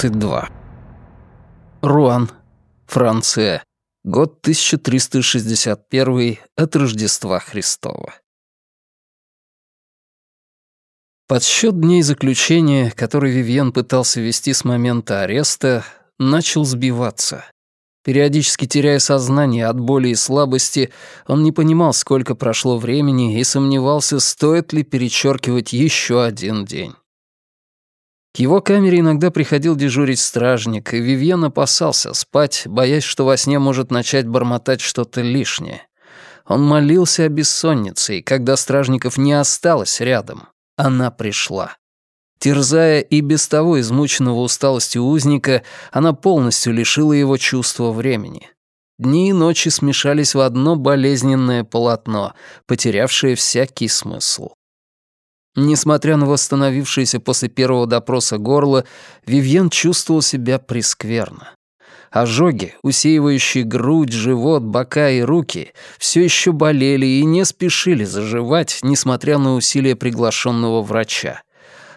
22. Руан, Франция. Год 1361 от Рождества Христова. Подсчет дней заключения, который Вивьен пытался вести с момента ареста, начал сбиваться. Периодически теряя сознание от боли и слабости, он не понимал, сколько прошло времени, и сомневался, стоит ли перечеркивать еще один день. К его камере иногда приходил дежурить стражник, и Вивьен опасался спать, боясь, что во сне может начать бормотать что-то лишнее. Он молился о бессоннице, и когда стражников не осталось рядом, она пришла. Терзая и без того измученного усталостью узника, она полностью лишила его чувства времени. Дни и ночи смешались в одно болезненное полотно, потерявшее всякий смысл. Несмотря на восстановившееся после первого допроса горло, Вивьен чувствовал себя прескверно. Ожоги, усеивающие грудь, живот, бока и руки, все еще болели и не спешили заживать, несмотря на усилия приглашенного врача.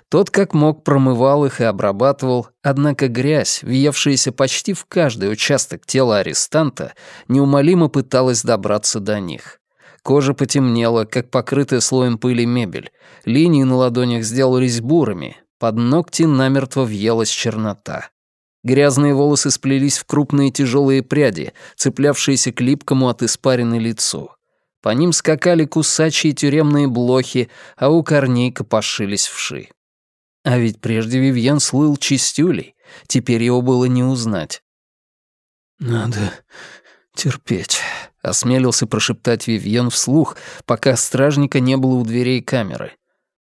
Тот как мог промывал их и обрабатывал, однако грязь, въевшаяся почти в каждый участок тела арестанта, неумолимо пыталась добраться до них. Кожа потемнела, как покрытая слоем пыли мебель. Линии на ладонях сделались бурами. Под ногти намертво въелась чернота. Грязные волосы сплелись в крупные тяжелые пряди, цеплявшиеся к липкому от испарины лицу. По ним скакали кусачие тюремные блохи, а у корней копошились вши. А ведь прежде Вивьен слыл чистюлей, теперь его было не узнать. «Надо терпеть», Осмелился прошептать Вивьен вслух, пока стражника не было у дверей камеры.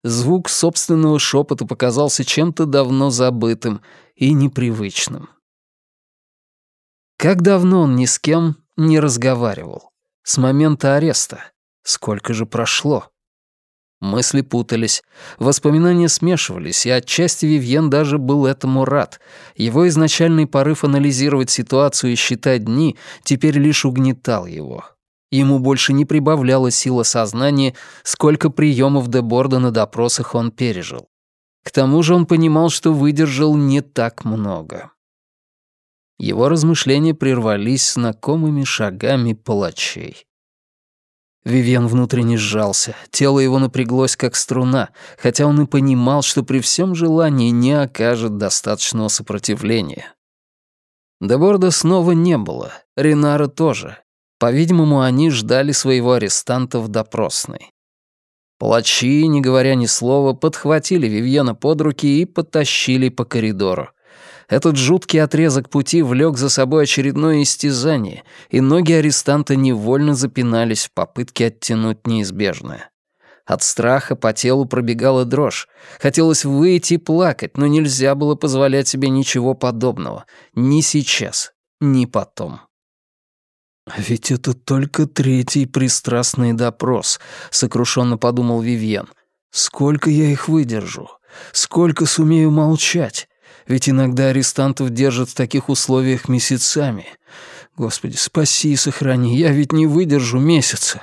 Звук собственного шепота показался чем-то давно забытым и непривычным. Как давно он ни с кем не разговаривал? С момента ареста. Сколько же прошло? Мысли путались, воспоминания смешивались, и отчасти Вивьен даже был этому рад. Его изначальный порыв анализировать ситуацию и считать дни теперь лишь угнетал его. Ему больше не прибавляла сила сознания, сколько приемов Деборда на допросах он пережил. К тому же он понимал, что выдержал не так много. Его размышления прервались знакомыми шагами палачей. Вивьен внутренне сжался, тело его напряглось как струна, хотя он и понимал, что при всем желании не окажет достаточного сопротивления. Деборда снова не было, Ринара тоже. По-видимому, они ждали своего арестанта в допросной. Палачи, не говоря ни слова, подхватили Вивьена под руки и потащили по коридору. Этот жуткий отрезок пути влек за собой очередное истязание, и ноги арестанта невольно запинались в попытке оттянуть неизбежное. От страха по телу пробегала дрожь. Хотелось выйти и плакать, но нельзя было позволять себе ничего подобного. Ни сейчас, ни потом. «А «Ведь это только третий пристрастный допрос», — сокрушенно подумал Вивьен. «Сколько я их выдержу? Сколько сумею молчать? Ведь иногда арестантов держат в таких условиях месяцами. Господи, спаси и сохрани, я ведь не выдержу месяца.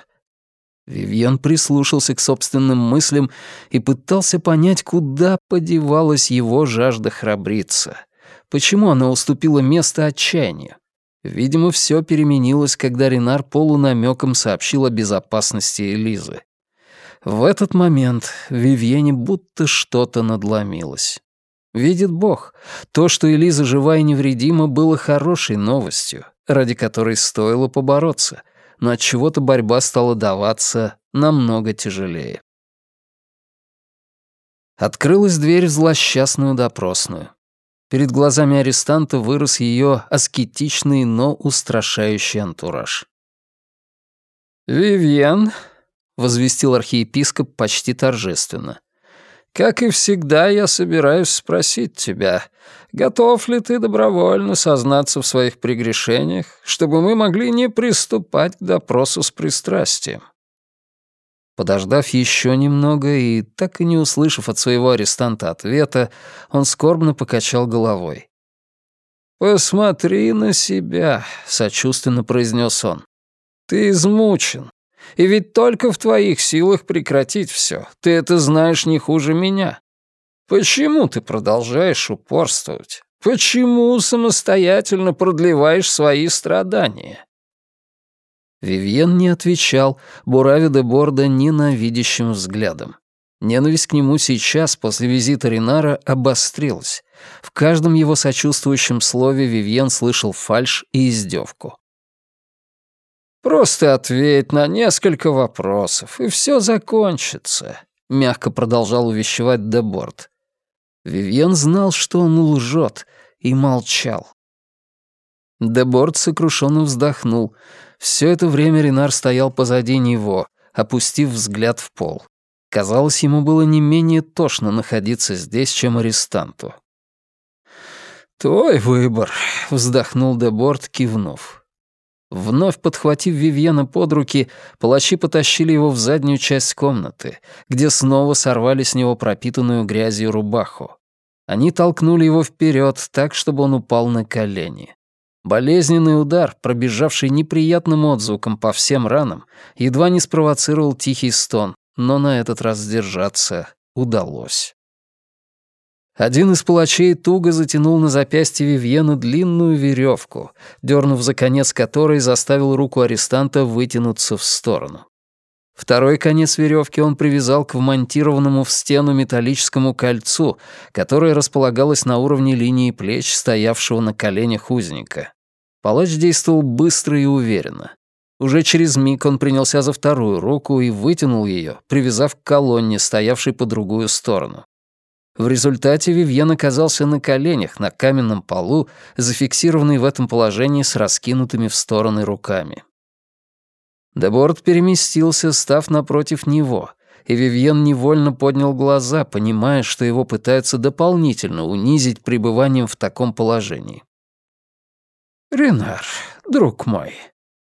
Вивьен прислушался к собственным мыслям и пытался понять, куда подевалась его жажда храбриться. Почему она уступила место отчаянию? Видимо, все переменилось, когда Ренар полунамеком сообщил о безопасности Элизы. В этот момент Вивьене будто что-то надломилось. Видит Бог, то, что Элиза жива и невредима, было хорошей новостью, ради которой стоило побороться, но от чего-то борьба стала даваться намного тяжелее. Открылась дверь в злосчастную допросную. Перед глазами арестанта вырос ее аскетичный, но устрашающий антураж. «Вивьен», — возвестил архиепископ почти торжественно, как и всегда, я собираюсь спросить тебя, готов ли ты добровольно сознаться в своих прегрешениях, чтобы мы могли не приступать к допросу с пристрастием?» Подождав еще немного и так и не услышав от своего арестанта ответа, он скорбно покачал головой. «Посмотри на себя», — сочувственно произнес он. «Ты измучен, и ведь только в твоих силах прекратить все. Ты это знаешь не хуже меня. Почему ты продолжаешь упорствовать? Почему самостоятельно продлеваешь свои страдания?» Вивьен не отвечал, буравя де Борда ненавидящим взглядом. Ненависть к нему сейчас, после визита Ринара, обострилась. В каждом его сочувствующем слове Вивьен слышал фальшь и издевку. «Просто ответь на несколько вопросов, и все закончится», — мягко продолжал увещевать Деборд. Вивьен знал, что он лжет, и молчал. Деборд сокрушенно вздохнул. Все это время Ренар стоял позади него, опустив взгляд в пол. Казалось, ему было не менее тошно находиться здесь, чем арестанту. «Твой выбор», — вздохнул Деборд, кивнув. Вновь подхватив Вивьена под руки, палачи потащили его в заднюю часть комнаты, где снова сорвали с него пропитанную грязью рубаху. Они толкнули его вперед так, чтобы он упал на колени. Болезненный удар, пробежавший неприятным отзвуком по всем ранам, едва не спровоцировал тихий стон, но на этот раз сдержаться удалось. Один из палачей туго затянул на запястье Вивьена длинную веревку, дернув за конец которой заставил руку арестанта вытянуться в сторону. Второй конец веревки он привязал к вмонтированному в стену металлическому кольцу, которое располагалось на уровне линии плеч стоявшего на коленях узника. Палач действовал быстро и уверенно. Уже через миг он принялся за вторую руку и вытянул ее, привязав к колонне, стоявшей по другую сторону. В результате Вивьен оказался на коленях на каменном полу, зафиксированный в этом положении с раскинутыми в стороны руками. Деборд переместился, став напротив него, и Вивьен невольно поднял глаза, понимая, что его пытаются дополнительно унизить пребыванием в таком положении. «Ренар, друг мой,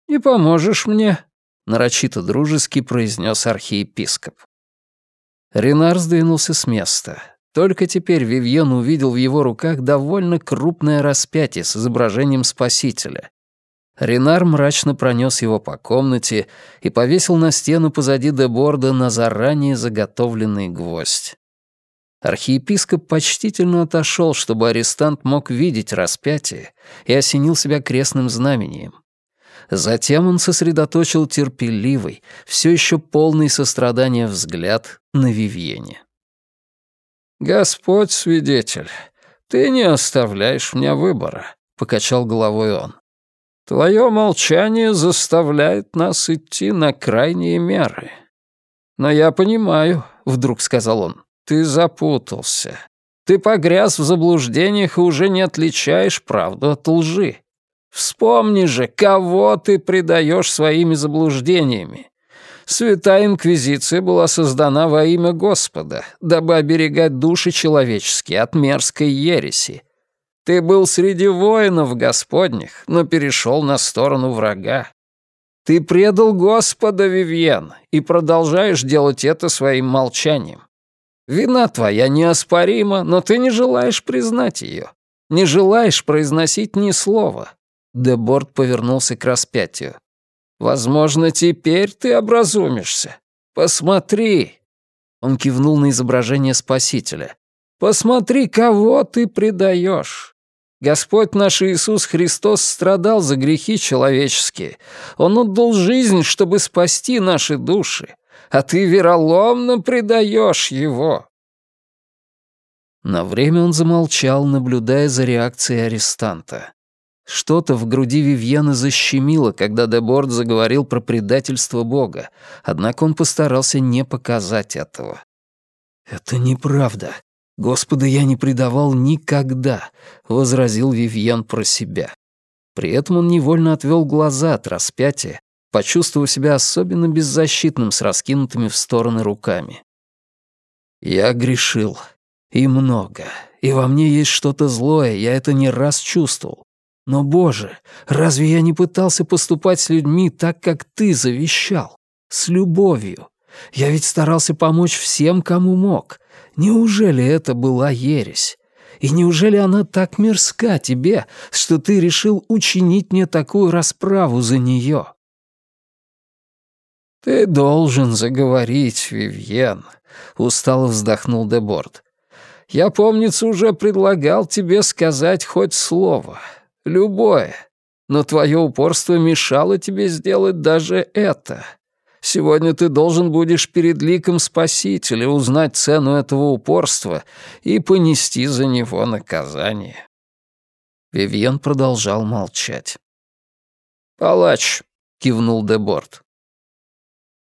не поможешь мне?» — нарочито дружески произнес архиепископ. Ренар сдвинулся с места. Только теперь Вивьен увидел в его руках довольно крупное распятие с изображением Спасителя. Ренар мрачно пронес его по комнате и повесил на стену позади Деборда на заранее заготовленный гвоздь. Архиепископ почтительно отошел, чтобы арестант мог видеть распятие, и осенил себя крестным знамением. Затем он сосредоточил терпеливый, все еще полный сострадания взгляд на Вивьене. «Господь свидетель, ты не оставляешь мне выбора», — покачал головой он. «Твое молчание заставляет нас идти на крайние меры». «Но я понимаю», — вдруг сказал он, — «ты запутался. Ты погряз в заблуждениях и уже не отличаешь правду от лжи. Вспомни же, кого ты предаешь своими заблуждениями. Святая Инквизиция была создана во имя Господа, дабы оберегать души человеческие от мерзкой ереси. Ты был среди воинов Господних, но перешел на сторону врага. Ты предал Господа, Вивьен, и продолжаешь делать это своим молчанием. Вина твоя неоспорима, но ты не желаешь признать ее. Не желаешь произносить ни слова. Деборд повернулся к распятию. Возможно, теперь ты образумишься. Посмотри!» Он кивнул на изображение Спасителя. «Посмотри, кого ты предаешь. Господь наш Иисус Христос страдал за грехи человеческие. Он отдал жизнь, чтобы спасти наши души, а ты вероломно предаешь Его». На время он замолчал, наблюдая за реакцией арестанта. Что-то в груди Вивьена защемило, когда Деборд заговорил про предательство Бога, однако он постарался не показать этого. «Это неправда. Господа я не предавал никогда», — возразил Вивьен про себя. При этом он невольно отвел глаза от распятия, почувствовав себя особенно беззащитным с раскинутыми в стороны руками. «Я грешил. И много. И во мне есть что-то злое, я это не раз чувствовал. Но, Боже, разве я не пытался поступать с людьми так, как Ты завещал? С любовью. Я ведь старался помочь всем, кому мог. Неужели это была ересь? И неужели она так мерзка тебе, что ты решил учинить мне такую расправу за нее? «Ты должен заговорить, Вивьен», — устало вздохнул Деборд. Я, помнится, уже предлагал тебе сказать хоть слово. Любое. Но твое упорство мешало тебе сделать даже это. Сегодня ты должен будешь перед ликом Спасителя узнать цену этого упорства и понести за него наказание». Вивьен продолжал молчать. «Палач», — кивнул Деборт.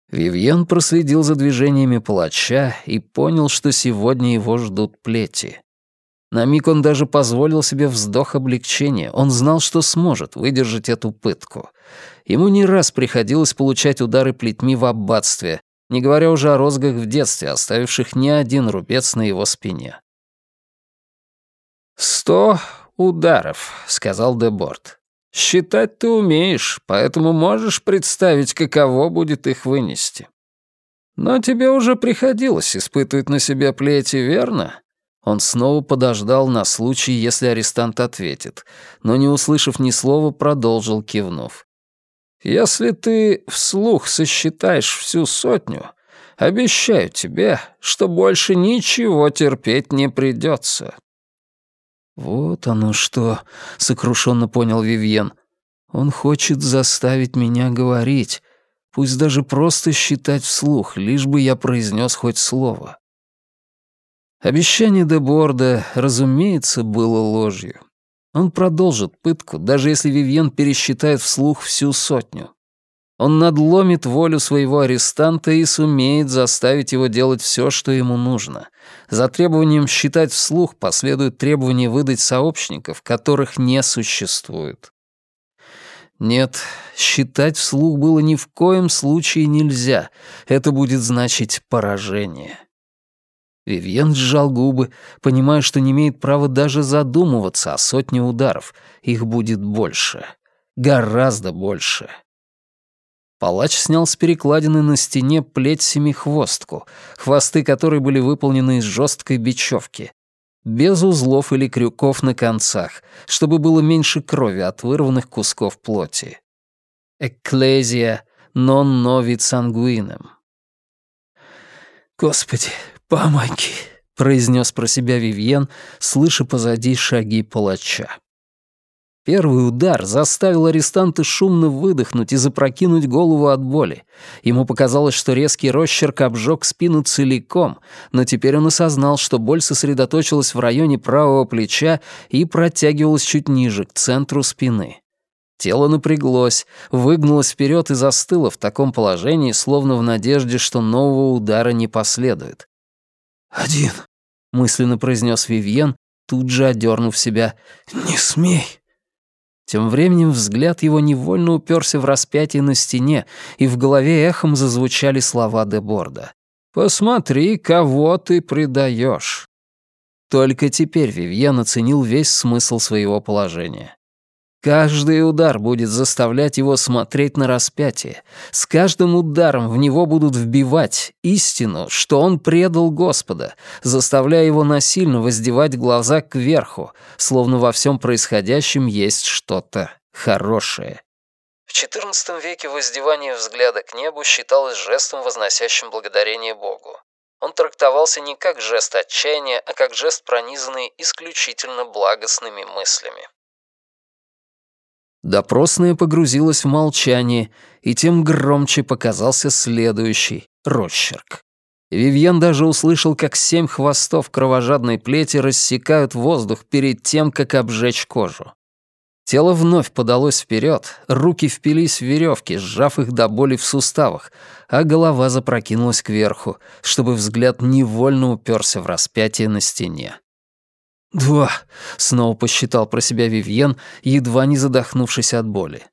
Вивьен проследил за движениями палача и понял, что сегодня его ждут плети. На миг он даже позволил себе вздох облегчения. Он знал, что сможет выдержать эту пытку. Ему не раз приходилось получать удары плетьми в аббатстве, не говоря уже о розгах в детстве, оставивших не один рубец на его спине. «Сто ударов», — сказал Деборт. «Считать ты умеешь, поэтому можешь представить, каково будет их вынести. Но тебе уже приходилось испытывать на себе плети, верно? Он снова подождал на случай, если арестант ответит, но, не услышав ни слова, продолжил, кивнув. «Если ты вслух сосчитаешь всю сотню, обещаю тебе, что больше ничего терпеть не придется». «Вот оно что», — сокрушенно понял Вивьен. «Он хочет заставить меня говорить, пусть даже просто считать вслух, лишь бы я произнес хоть слово». Обещание Деборда, разумеется, было ложью. Он продолжит пытку, даже если Вивьен пересчитает вслух всю сотню. Он надломит волю своего арестанта и сумеет заставить его делать все, что ему нужно. За требованием считать вслух последует требование выдать сообщников, которых не существует. Нет, считать вслух было ни в коем случае нельзя. Это будет значить поражение. Вивьен сжал губы, понимая, что не имеет права даже задумываться о сотне ударов. Их будет больше. Гораздо больше. Палач снял с перекладины на стене плеть-семихвостку, хвосты которой были выполнены из жесткой бечевки, без узлов или крюков на концах, чтобы было меньше крови от вырванных кусков плоти. «Экклезия нон новит сангуином». «Господи, «Помоги», — произнес про себя Вивьен, слыша позади шаги палача. Первый удар заставил арестанта шумно выдохнуть и запрокинуть голову от боли. Ему показалось, что резкий росчерк обжег спину целиком, но теперь он осознал, что боль сосредоточилась в районе правого плеча и протягивалась чуть ниже, к центру спины. Тело напряглось, выгнулось вперед и застыло в таком положении, словно в надежде, что нового удара не последует. «Один», — мысленно произнес Вивьен, тут же одернув себя. «Не смей». Тем временем взгляд его невольно уперся в распятие на стене, и в голове эхом зазвучали слова Деборда. «Посмотри, кого ты предаешь». Только теперь Вивьен оценил весь смысл своего положения. Каждый удар будет заставлять его смотреть на распятие. С каждым ударом в него будут вбивать истину, что он предал Господа, заставляя его насильно воздевать глаза кверху, словно во всем происходящем есть что-то хорошее. В XIV веке воздевание взгляда к небу считалось жестом, возносящим благодарение Богу. Он трактовался не как жест отчаяния, а как жест, пронизанный исключительно благостными мыслями. Допросная погрузилась в молчание, и тем громче показался следующий росчерк. Вивьен даже услышал, как семь хвостов кровожадной плети рассекают воздух перед тем, как обжечь кожу. Тело вновь подалось вперед, руки впились в веревки, сжав их до боли в суставах, а голова запрокинулась кверху, чтобы взгляд невольно уперся в распятие на стене. «Два», — снова посчитал про себя Вивьен, едва не задохнувшись от боли.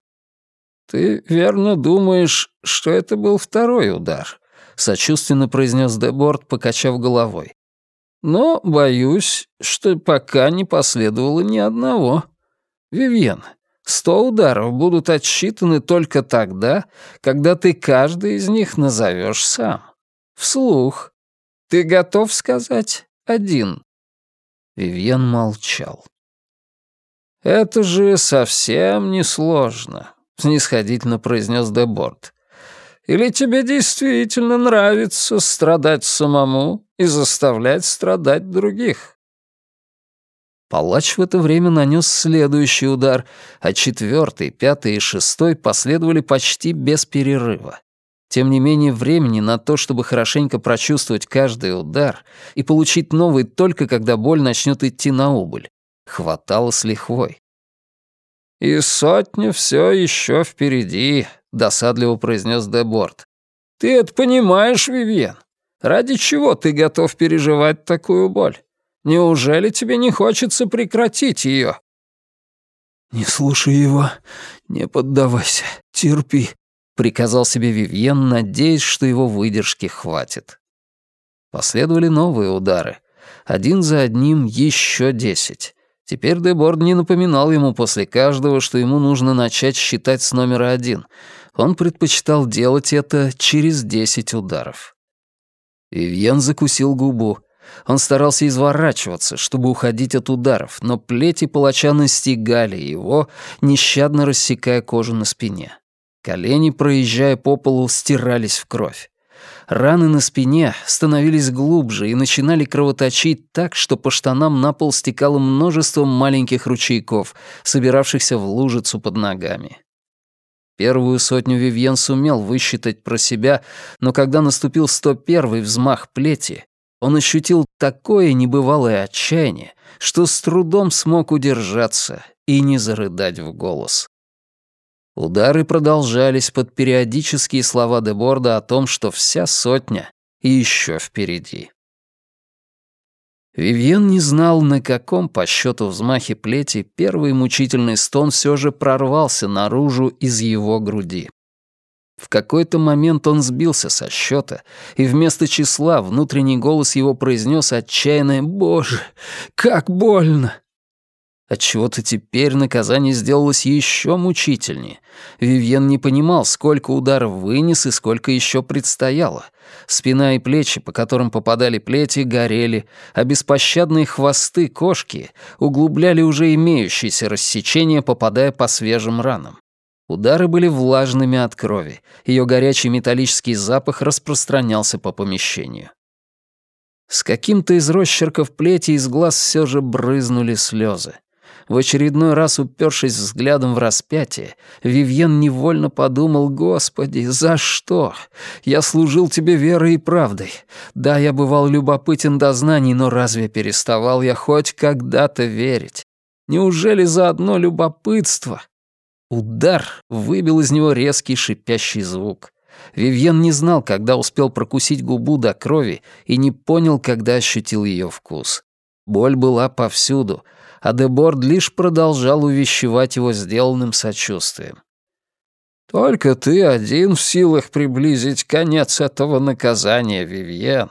«Ты верно думаешь, что это был второй удар?» — сочувственно произнес Деборд, покачав головой. «Но боюсь, что пока не последовало ни одного. Вивьен, сто ударов будут отсчитаны только тогда, когда ты каждый из них назовешь сам. Вслух. Ты готов сказать один?» Вивьен молчал. «Это же совсем несложно», — снисходительно произнес Деборд. «Или тебе действительно нравится страдать самому и заставлять страдать других. Палач в это время нанес следующий удар, а четвертый, пятый и шестой последовали почти без перерыва. Тем не менее, времени на то, чтобы хорошенько прочувствовать каждый удар и получить новый только когда боль начнет идти на убыль, хватало с лихвой. «И сотня все еще впереди», — досадливо произнес Деборт. «Ты это понимаешь, Вивьен? Ради чего ты готов переживать такую боль? Неужели тебе не хочется прекратить ее?» «Не слушай его, не поддавайся, терпи», — приказал себе Вивьен, надеясь, что его выдержки хватит. Последовали новые удары. Один за одним еще десять. Теперь Деборд не напоминал ему после каждого, что ему нужно начать считать с номера один. Он предпочитал делать это через десять ударов. Вивьен закусил губу. Он старался изворачиваться, чтобы уходить от ударов, но плети палача настигали его, нещадно рассекая кожу на спине. Колени, проезжая по полу, стирались в кровь. Раны на спине становились глубже и начинали кровоточить так, что по штанам на пол стекало множество маленьких ручейков, собиравшихся в лужицу под ногами. Первую сотню Вивьен сумел высчитать про себя, но когда наступил 101-й взмах плети, он ощутил такое небывалое отчаяние, что с трудом смог удержаться и не зарыдать в голос. Удары продолжались под периодические слова Деборда о том, что вся сотня и еще впереди. Вивьен не знал, на каком по счету взмахе плети первый мучительный стон все же прорвался наружу из его груди. В какой-то момент он сбился со счета, и вместо числа внутренний голос его произнес отчаянное «Боже, как больно!» Отчего-то теперь наказание сделалось еще мучительнее. Вивьен не понимал, сколько ударов вынес и сколько еще предстояло. Спина и плечи, по которым попадали плети, горели, а беспощадные хвосты кошки углубляли уже имеющиеся рассечения, попадая по свежим ранам. Удары были влажными от крови, ее горячий металлический запах распространялся по помещению. С каким-то из росчерков плети из глаз все же брызнули слезы. В очередной раз упершись взглядом в распятие, Вивьен невольно подумал, «Господи, за что? Я служил тебе верой и правдой. Да, я бывал любопытен до знаний, но разве переставал я хоть когда-то верить? Неужели за одно любопытство?» Удар выбил из него резкий шипящий звук. Вивьен не знал, когда успел прокусить губу до крови и не понял, когда ощутил ее вкус. Боль была повсюду — а Деборд лишь продолжал увещевать его сделанным сочувствием. «Только ты один в силах приблизить конец этого наказания, Вивьен.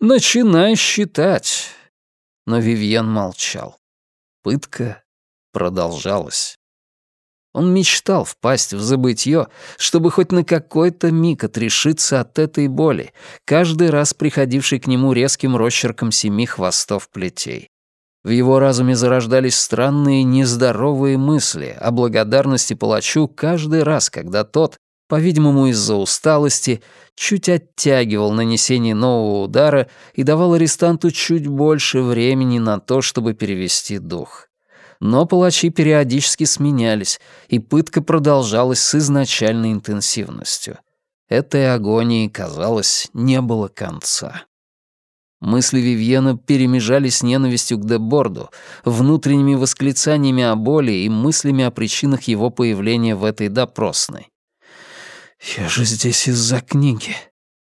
Начинай считать». Но Вивьен молчал. Пытка продолжалась. Он мечтал впасть в забытье, чтобы хоть на какой-то миг отрешиться от этой боли, каждый раз приходившей к нему резким росчерком семи хвостов плетей. В его разуме зарождались странные нездоровые мысли о благодарности палачу каждый раз, когда тот, по-видимому из-за усталости, чуть оттягивал нанесение нового удара и давал арестанту чуть больше времени на то, чтобы перевести дух. Но палачи периодически сменялись, и пытка продолжалась с изначальной интенсивностью. Этой агонии, казалось, не было конца. Мысли Вивьена перемежались с ненавистью к Деборду, внутренними восклицаниями о боли и мыслями о причинах его появления в этой допросной. «Я же здесь из-за книги.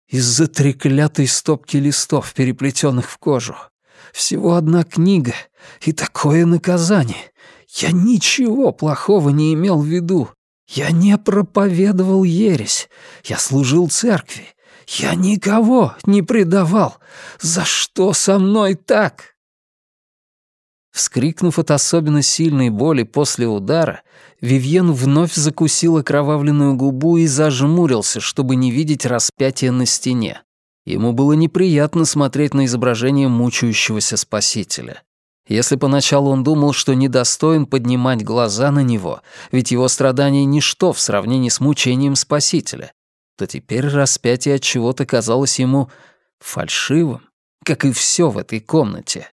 Из-за треклятой стопки листов, переплетенных в кожу. Всего одна книга, и такое наказание. Я ничего плохого не имел в виду. Я не проповедовал ересь. Я служил церкви. Я никого не предавал. За что со мной так?» Вскрикнув от особенно сильной боли после удара, Вивьен вновь закусил окровавленную губу и зажмурился, чтобы не видеть распятие на стене. Ему было неприятно смотреть на изображение мучающегося спасителя. Если поначалу он думал, что недостоин поднимать глаза на него, ведь его страдания — ничто в сравнении с мучением спасителя, то теперь распятие от чего-то казалось ему фальшивым, как и все в этой комнате.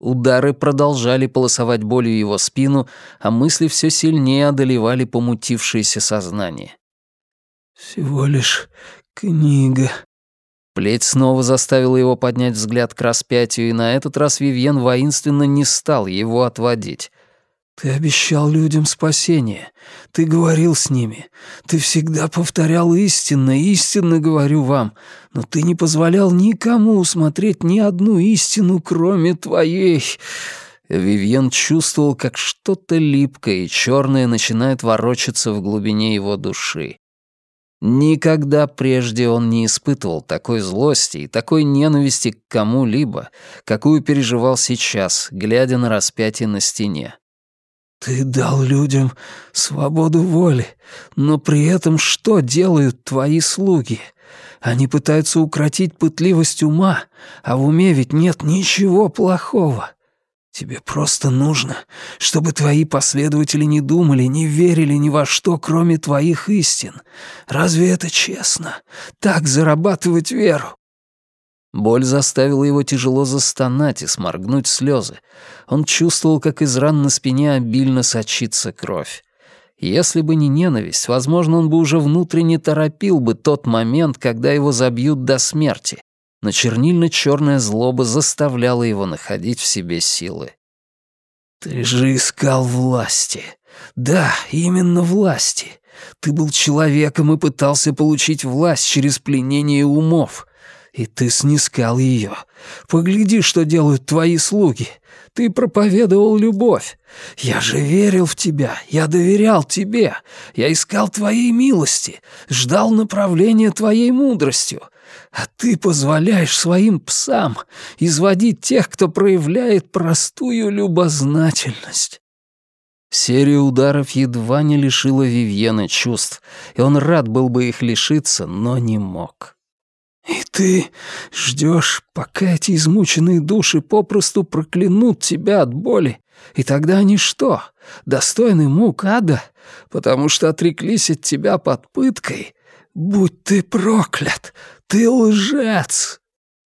Удары продолжали полосовать болью его спину, а мысли все сильнее одолевали помутившееся сознание. «Всего лишь книга». Плеть снова заставила его поднять взгляд к распятию, и на этот раз Вивьен воинственно не стал его отводить. Ты обещал людям спасение. Ты говорил с ними. Ты всегда повторял истинно, истинно говорю вам. Но ты не позволял никому усмотреть ни одну истину, кроме твоей. Вивьен чувствовал, как что-то липкое и черное начинает ворочаться в глубине его души. Никогда прежде он не испытывал такой злости и такой ненависти к кому-либо, какую переживал сейчас, глядя на распятие на стене. Ты дал людям свободу воли, но при этом что делают твои слуги? Они пытаются укротить пытливость ума, а в уме ведь нет ничего плохого. Тебе просто нужно, чтобы твои последователи не думали, не верили ни во что, кроме твоих истин. Разве это честно? Так зарабатывать веру? Боль заставила его тяжело застонать и сморгнуть слезы. Он чувствовал, как из ран на спине обильно сочится кровь. Если бы не ненависть, возможно, он бы уже внутренне торопил бы тот момент, когда его забьют до смерти. Но чернильно-черная злоба заставляла его находить в себе силы. «Ты же искал власти. Да, именно власти. Ты был человеком и пытался получить власть через пленение умов. И ты снискал ее. Погляди, что делают твои слуги. Ты проповедовал любовь. Я же верил в тебя, я доверял тебе. Я искал твоей милости, ждал направления твоей мудростью. А ты позволяешь своим псам изводить тех, кто проявляет простую любознательность. Серия ударов едва не лишила Вивьена чувств, и он рад был бы их лишиться, но не мог. И ты ждешь, пока эти измученные души попросту проклянут тебя от боли, и тогда они что, достойны мук ада, потому что отреклись от тебя под пыткой? Будь ты проклят, ты лжец!»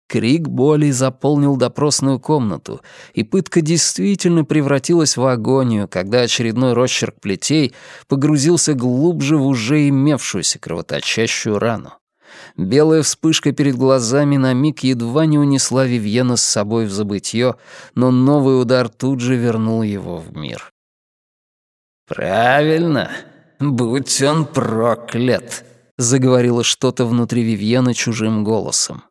Крик боли заполнил допросную комнату, и пытка действительно превратилась в агонию, когда очередной росчерк плетей погрузился глубже в уже имевшуюся кровоточащую рану. Белая вспышка перед глазами на миг едва не унесла Вивьена с собой в забытье, но новый удар тут же вернул его в мир. «Правильно. Будь он проклят», — заговорило что-то внутри Вивьена чужим голосом.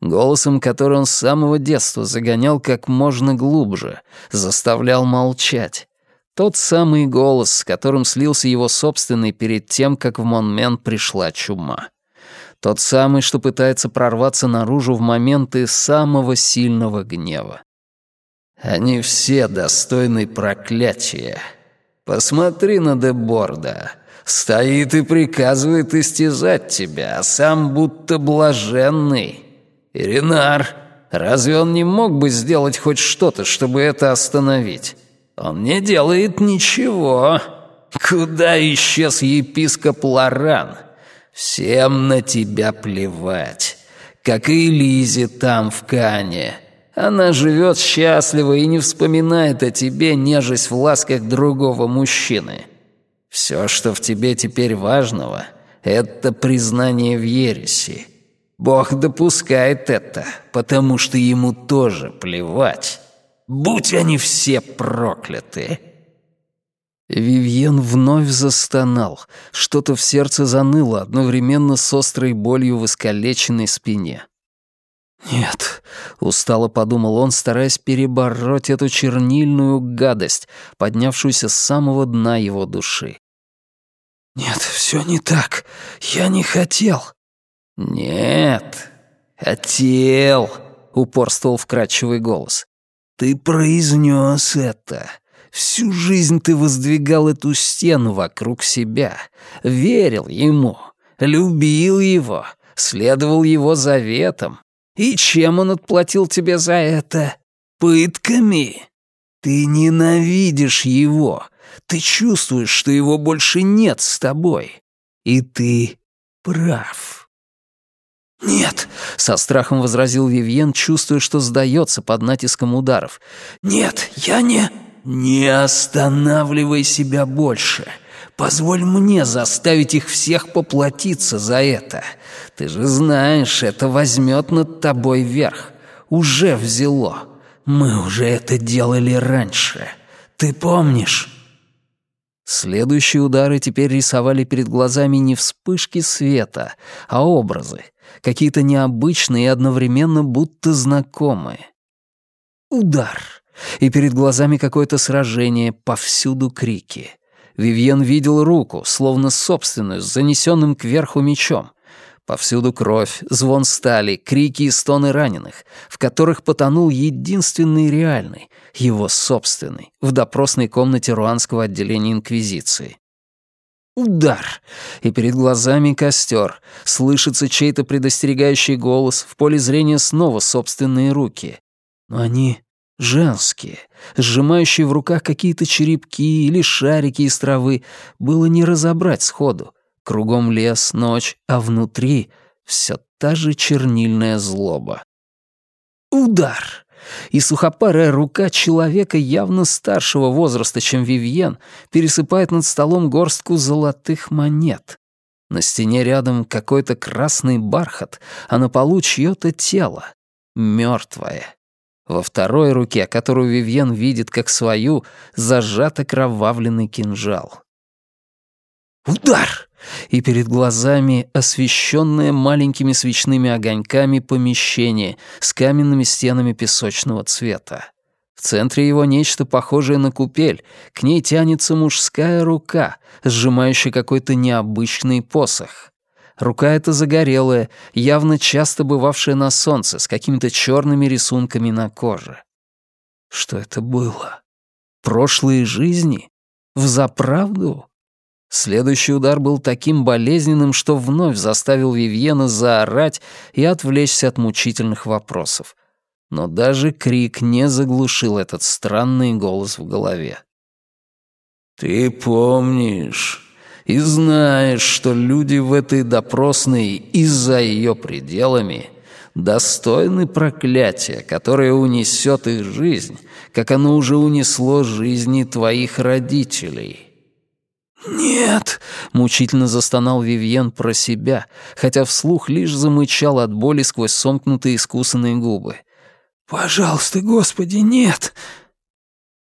Голосом, который он с самого детства загонял как можно глубже, заставлял молчать. Тот самый голос, с которым слился его собственный перед тем, как в Монмен пришла чума. Тот самый, что пытается прорваться наружу в моменты самого сильного гнева. Они все достойны проклятия. Посмотри на Деборда. Стоит и приказывает истязать тебя, а сам будто блаженный. Иринар, разве он не мог бы сделать хоть что-то, чтобы это остановить? Он не делает ничего. Куда исчез епископ Лоран? Всем на тебя плевать. Как и Лизе там, в Кане. Она живет счастливо и не вспоминает о тебе, нежесть в ласках другого мужчины. Все, что в тебе теперь важного, это признание в ереси. Бог допускает это, потому что ему тоже плевать. Будь они все прокляты. Вивьен вновь застонал. Что-то в сердце заныло одновременно с острой болью в искалеченной спине. «Нет», — устало подумал он, стараясь перебороть эту чернильную гадость, поднявшуюся с самого дна его души. «Нет, все не так. Я не хотел». «Нет, хотел», — упорствовал вкрадчивый голос. «Ты произнес это. Всю жизнь ты воздвигал эту стену вокруг себя, верил ему, любил его, следовал его заветам. И чем он отплатил тебе за это? Пытками. Ты ненавидишь его. Ты чувствуешь, что его больше нет с тобой. И ты прав. «Нет», — со страхом возразил Вивьен, чувствуя, что сдается под натиском ударов. «Нет, я не...» «Не останавливай себя больше. Позволь мне заставить их всех поплатиться за это. Ты же знаешь, это возьмет над тобой верх. Уже взяло. Мы уже это делали раньше. Ты помнишь?» Следующие удары теперь рисовали перед глазами не вспышки света, а образы, какие-то необычные и одновременно будто знакомые. Удар. И перед глазами какое-то сражение, повсюду крики. Вивьен видел руку, словно собственную, с занесенным кверху мечом. Повсюду кровь, звон стали, крики и стоны раненых, в которых потонул единственный реальный, его собственный, в допросной комнате руанского отделения Инквизиции. Удар! И перед глазами костер. Слышится чей-то предостерегающий голос, в поле зрения снова собственные руки. Но они женские, сжимающие в руках какие-то черепки или шарики из травы, было не разобрать сходу. Кругом лес, ночь, а внутри все та же чернильная злоба. Удар! И сухопарая рука человека явно старшего возраста, чем Вивьен, пересыпает над столом горстку золотых монет. На стене рядом какой-то красный бархат, а на полу чьё-то тело. Мёртвое. Во второй руке, которую Вивьен видит как свою, зажат окровавленный кинжал. Удар! И перед глазами освещенное маленькими свечными огоньками помещение с каменными стенами песочного цвета. В центре его нечто похожее на купель, к ней тянется мужская рука, сжимающая какой-то необычный посох. Рука эта загорелая, явно часто бывавшая на солнце, с какими-то черными рисунками на коже. Что это было? Прошлые жизни? Взаправду? Следующий удар был таким болезненным, что вновь заставил Вивьена заорать и отвлечься от мучительных вопросов. Но даже крик не заглушил этот странный голос в голове. «Ты помнишь, и знаешь, что люди в этой допросной и за ее пределами достойны проклятия, которое унесет их жизнь, как оно уже унесло жизни твоих родителей». «Нет!» — мучительно застонал Вивьен про себя, хотя вслух лишь замычал от боли сквозь сомкнутые искусанные губы. «Пожалуйста, Господи, нет!»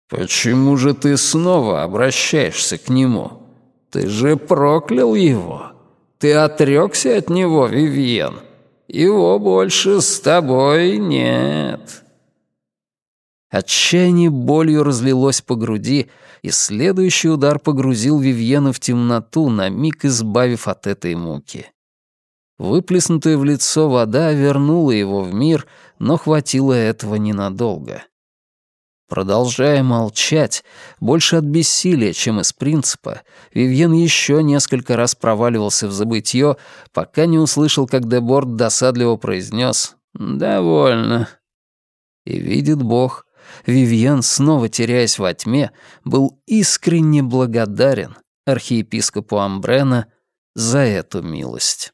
«Почему же ты снова обращаешься к нему?» Ты же проклял его. Ты отрекся от него, Вивьен. Его больше с тобой нет». Отчаяние болью разлилось по груди, и следующий удар погрузил Вивьена в темноту, на миг избавив от этой муки. Выплеснутая в лицо вода вернула его в мир, но хватило этого ненадолго. Продолжая молчать, больше от бессилия, чем из принципа, Вивьен еще несколько раз проваливался в забытье, пока не услышал, как Деборд досадливо произнес «Довольно». И видит Бог, Вивьен, снова теряясь во тьме, был искренне благодарен архиепископу Амбрена за эту милость.